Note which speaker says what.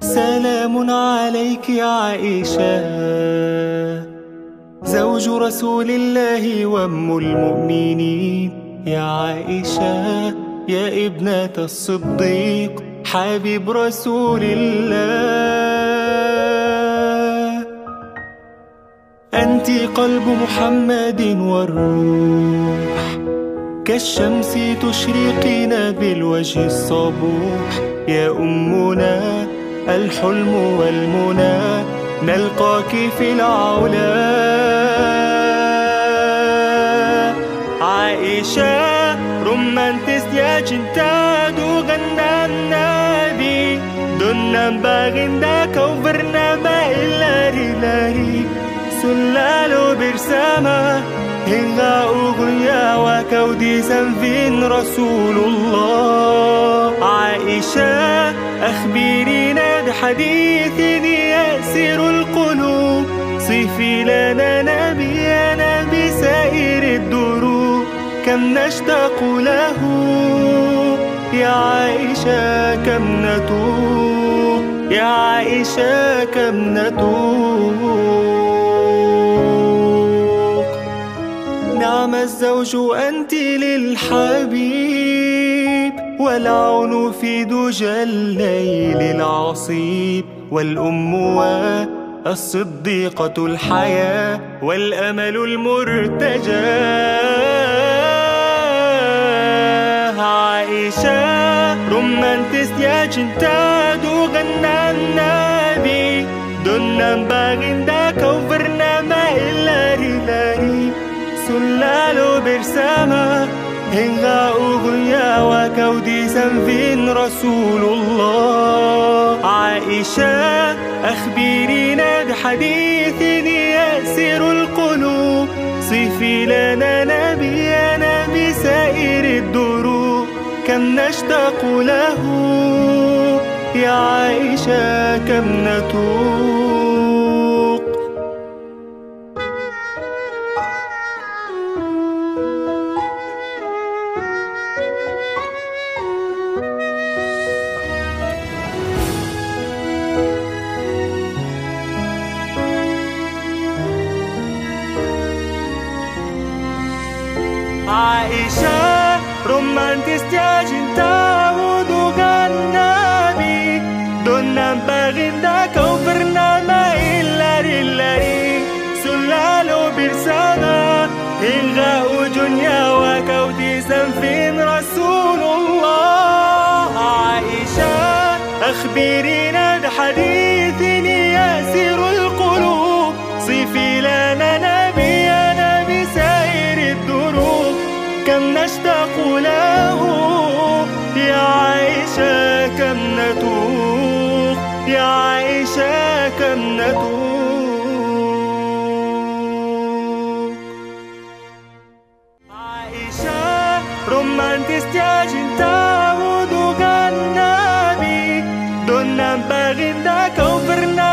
Speaker 1: سلام عليك يا عائشة. زوج رسول الله وام المؤمنين. يا عائشة يا ابنة الصديق حبيب رسول الله. أنت قلب محمد والروح كالشمس تشرقين بالوجه الصبوح. يا أمنا الحلم والمنى نلقاك في العلا. عائشة رمانتس يا جنتادو غنى النبي دنا باغندا كوفرنا ما إلا برسامة هنغا أغنيا وكودي سنفين رسول الله. عائشة أخبرينا بحديث يأسر القلوب. صفي لنا نبينا بسائر الدروب. كم نشتاق له يا عائشة كم نتوب. يا عائشة كم نتوب. الزوج أنت للحبيب والعون في دجى الليل العصيب والأم والصديقة الحياة والأمل المرتجى. عائشة romantisnya cintamu dengan Nabi kau pernah main lari-lari سلالو برسامة هنغا أغنيا وكودي سنفين رسول الله. عائشة أخبرينا بحديث يأسر القلوب. صفي لنا نبينا بسائر الدروب. كم نشتاق له يا عائشة كم نتوق عائشة romantisnya cintamu dengan Nabi dengan Baginda kau pernah main lari-lari. selalu bersama hingga ujung nyawa kau di samping رسول الله عائشة أخبرينا بحديث ياسر كم نشتاق له يا عائشة كم نتوق يا عائشة كم نتوق عائشة يا جنتا ودوغان نبي دون باغندا كوفر